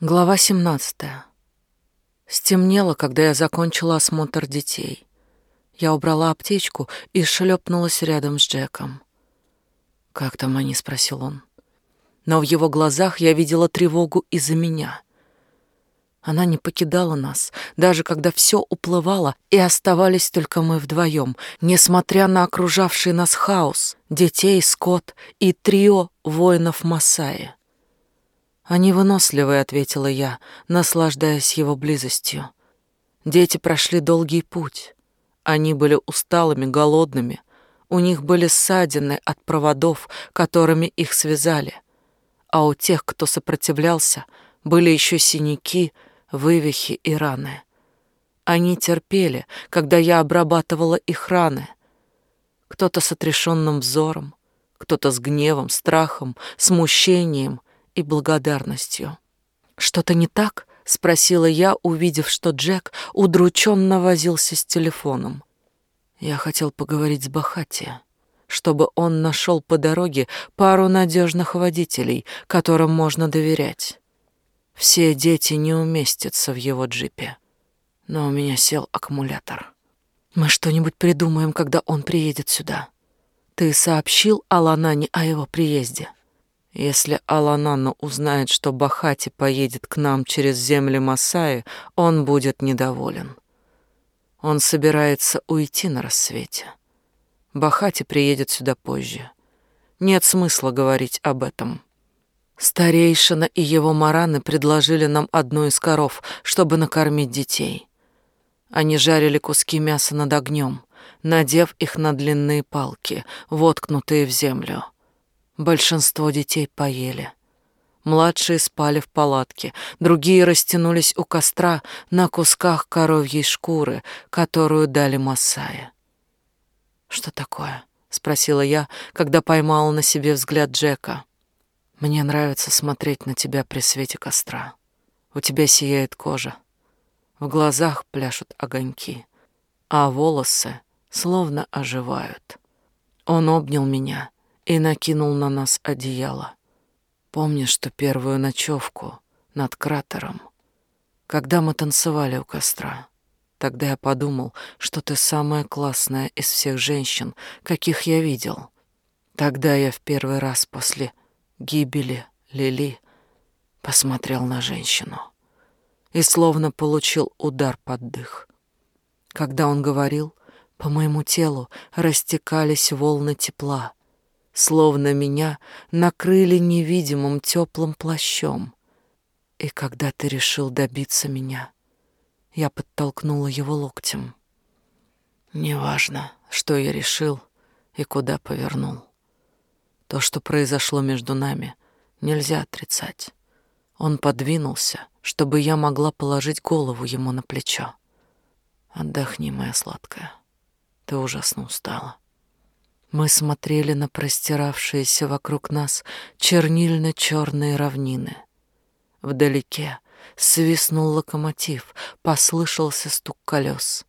Глава 17. Стемнело, когда я закончила осмотр детей. Я убрала аптечку и шлепнулась рядом с Джеком. «Как там они?» — спросил он. Но в его глазах я видела тревогу из-за меня. Она не покидала нас, даже когда все уплывало, и оставались только мы вдвоем, несмотря на окружавший нас хаос, детей, скот и трио воинов Масаи. «Они выносливые», — ответила я, наслаждаясь его близостью. Дети прошли долгий путь. Они были усталыми, голодными. У них были ссадины от проводов, которыми их связали. А у тех, кто сопротивлялся, были еще синяки, вывихи и раны. Они терпели, когда я обрабатывала их раны. Кто-то с отрешенным взором, кто-то с гневом, страхом, смущением — и благодарностью. «Что-то не так?» — спросила я, увидев, что Джек удрученно возился с телефоном. Я хотел поговорить с Бахати, чтобы он нашел по дороге пару надежных водителей, которым можно доверять. Все дети не уместятся в его джипе, но у меня сел аккумулятор. Мы что-нибудь придумаем, когда он приедет сюда. Ты сообщил Аланане о его приезде?» Если Аланана узнает, что Бахати поедет к нам через земли Масаи, он будет недоволен. Он собирается уйти на рассвете. Бахати приедет сюда позже. Нет смысла говорить об этом. Старейшина и его мараны предложили нам одну из коров, чтобы накормить детей. Они жарили куски мяса над огнем, надев их на длинные палки, воткнутые в землю. Большинство детей поели. Младшие спали в палатке, другие растянулись у костра на кусках коровьей шкуры, которую дали Масае. «Что такое?» — спросила я, когда поймала на себе взгляд Джека. «Мне нравится смотреть на тебя при свете костра. У тебя сияет кожа, в глазах пляшут огоньки, а волосы словно оживают». Он обнял меня и накинул на нас одеяло. Помнишь что первую ночевку над кратером, когда мы танцевали у костра? Тогда я подумал, что ты самая классная из всех женщин, каких я видел. Тогда я в первый раз после гибели Лили посмотрел на женщину и словно получил удар под дых. Когда он говорил, по моему телу растекались волны тепла, словно меня накрыли невидимым теплым плащом. И когда ты решил добиться меня, я подтолкнула его локтем. Неважно, что я решил и куда повернул. То, что произошло между нами, нельзя отрицать. Он подвинулся, чтобы я могла положить голову ему на плечо. Отдохни, моя сладкая. Ты ужасно устала. Мы смотрели на простиравшиеся вокруг нас чернильно-черные равнины. Вдалеке свистнул локомотив, послышался стук колес.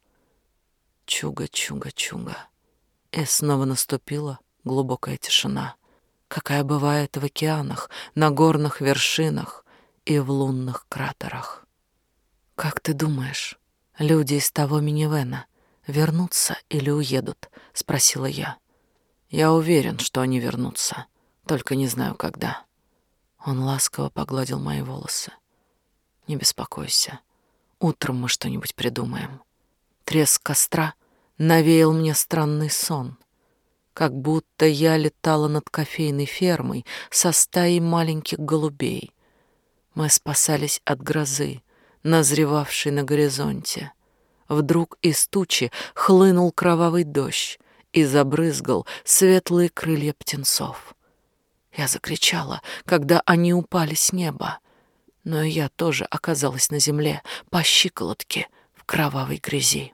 Чуга-чуга-чуга. И снова наступила глубокая тишина, какая бывает в океанах, на горных вершинах и в лунных кратерах. «Как ты думаешь, люди из того минивэна вернутся или уедут?» — спросила я. Я уверен, что они вернутся, только не знаю когда. Он ласково погладил мои волосы. Не беспокойся. Утром мы что-нибудь придумаем. Треск костра навеял мне странный сон, как будто я летала над кофейной фермой со стаей маленьких голубей. Мы спасались от грозы, назревавшей на горизонте. Вдруг из тучи хлынул кровавый дождь, и забрызгал светлые крылья птенцов. Я закричала, когда они упали с неба, но и я тоже оказалась на земле по щиколотке в кровавой грязи.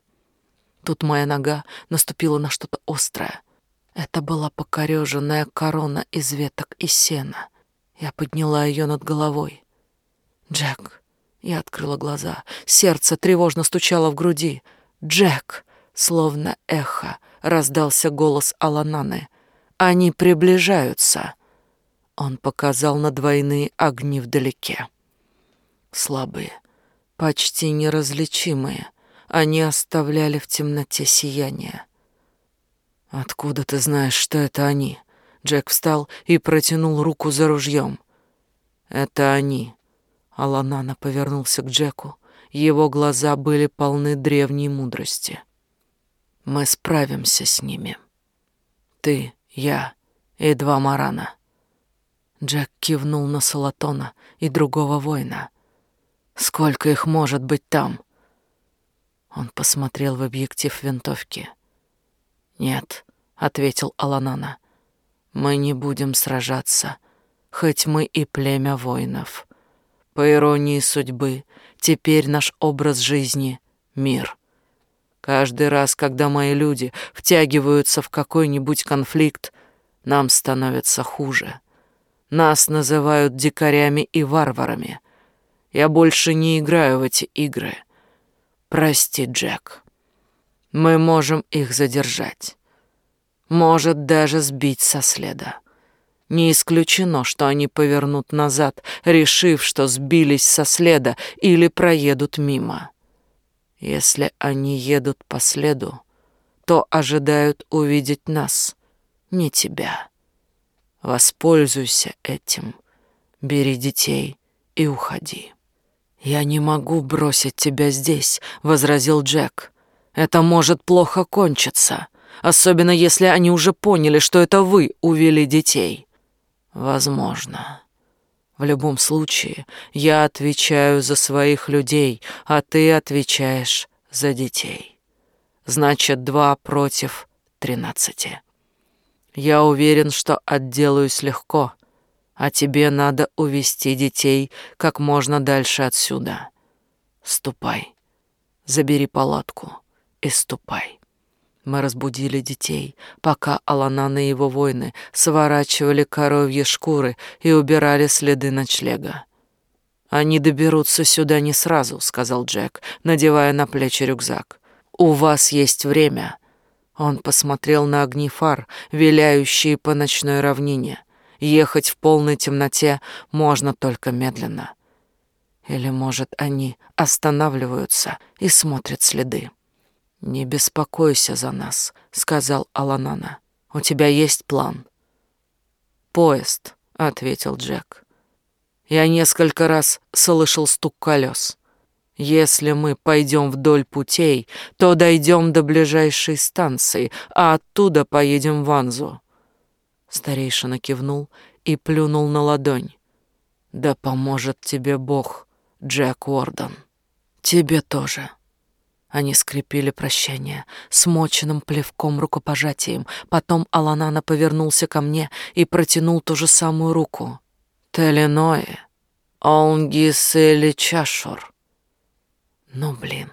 Тут моя нога наступила на что-то острое. Это была покореженная корона из веток и сена. Я подняла ее над головой. «Джек!» Я открыла глаза. Сердце тревожно стучало в груди. «Джек!» Словно эхо раздался голос Алананы. Они приближаются. Он показал на двойные огни вдалеке. слабые, почти неразличимые. Они оставляли в темноте сияние. «Откуда ты знаешь, что это они?» Джек встал и протянул руку за ружьем. «Это они». Аланана повернулся к Джеку. Его глаза были полны древней мудрости. «Мы справимся с ними. Ты, я и два Марана». Джек кивнул на Салатона и другого воина. «Сколько их может быть там?» Он посмотрел в объектив винтовки. «Нет», — ответил Аланана, — «мы не будем сражаться, хоть мы и племя воинов. По иронии судьбы, теперь наш образ жизни — мир. Каждый раз, когда мои люди втягиваются в какой-нибудь конфликт, нам становится хуже. Нас называют дикарями и варварами. Я больше не играю в эти игры. Прости, Джек». Мы можем их задержать. Может, даже сбить со следа. Не исключено, что они повернут назад, решив, что сбились со следа или проедут мимо. Если они едут по следу, то ожидают увидеть нас, не тебя. Воспользуйся этим, бери детей и уходи. «Я не могу бросить тебя здесь», — возразил Джек. Это может плохо кончиться, особенно если они уже поняли, что это вы увели детей. Возможно. В любом случае, я отвечаю за своих людей, а ты отвечаешь за детей. Значит, два против тринадцати. Я уверен, что отделаюсь легко, а тебе надо увести детей как можно дальше отсюда. Ступай, забери палатку и ступай. Мы разбудили детей, пока Аланан и его воины сворачивали коровьи шкуры и убирали следы ночлега. «Они доберутся сюда не сразу», — сказал Джек, надевая на плечи рюкзак. «У вас есть время». Он посмотрел на огни фар, виляющие по ночной равнине. Ехать в полной темноте можно только медленно. Или, может, они останавливаются и смотрят следы. «Не беспокойся за нас», — сказал Аланана. «У тебя есть план?» «Поезд», — ответил Джек. «Я несколько раз слышал стук колес. Если мы пойдем вдоль путей, то дойдем до ближайшей станции, а оттуда поедем в Анзу». Старейшина кивнул и плюнул на ладонь. «Да поможет тебе Бог, Джек Уорден. Тебе тоже». Они скрепили прощание смоченным плевком рукопожатием. Потом Аланана повернулся ко мне и протянул ту же самую руку. «Теленое, Онгисели Чашур». Ну, блин.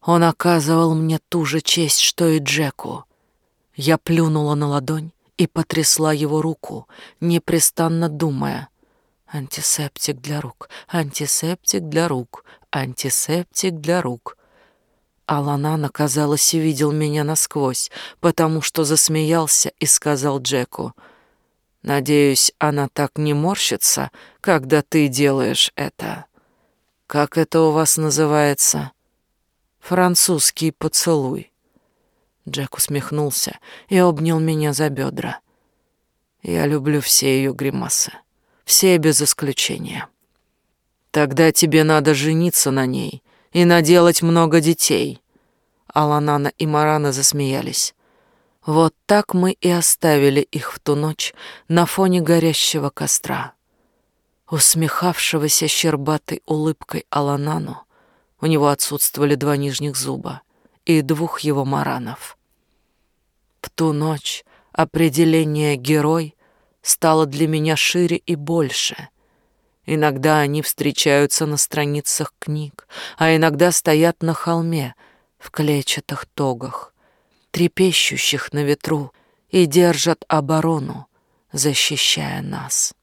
Он оказывал мне ту же честь, что и Джеку. Я плюнула на ладонь и потрясла его руку, непрестанно думая. Антисептик для рук, антисептик для рук, антисептик для рук — Аланана, казалось, видел меня насквозь, потому что засмеялся и сказал Джеку, «Надеюсь, она так не морщится, когда ты делаешь это. Как это у вас называется?» «Французский поцелуй». Джек усмехнулся и обнял меня за бедра. Я люблю все ее гримасы, все без исключения. Тогда тебе надо жениться на ней и наделать много детей. Аланана и Марана засмеялись. Вот так мы и оставили их в ту ночь на фоне горящего костра. Усмехавшегося щербатой улыбкой Аланану, у него отсутствовали два нижних зуба и двух его маранов. В ту ночь определение «герой» стало для меня шире и больше — Иногда они встречаются на страницах книг, а иногда стоят на холме в клетчатых тогах, трепещущих на ветру и держат оборону, защищая нас.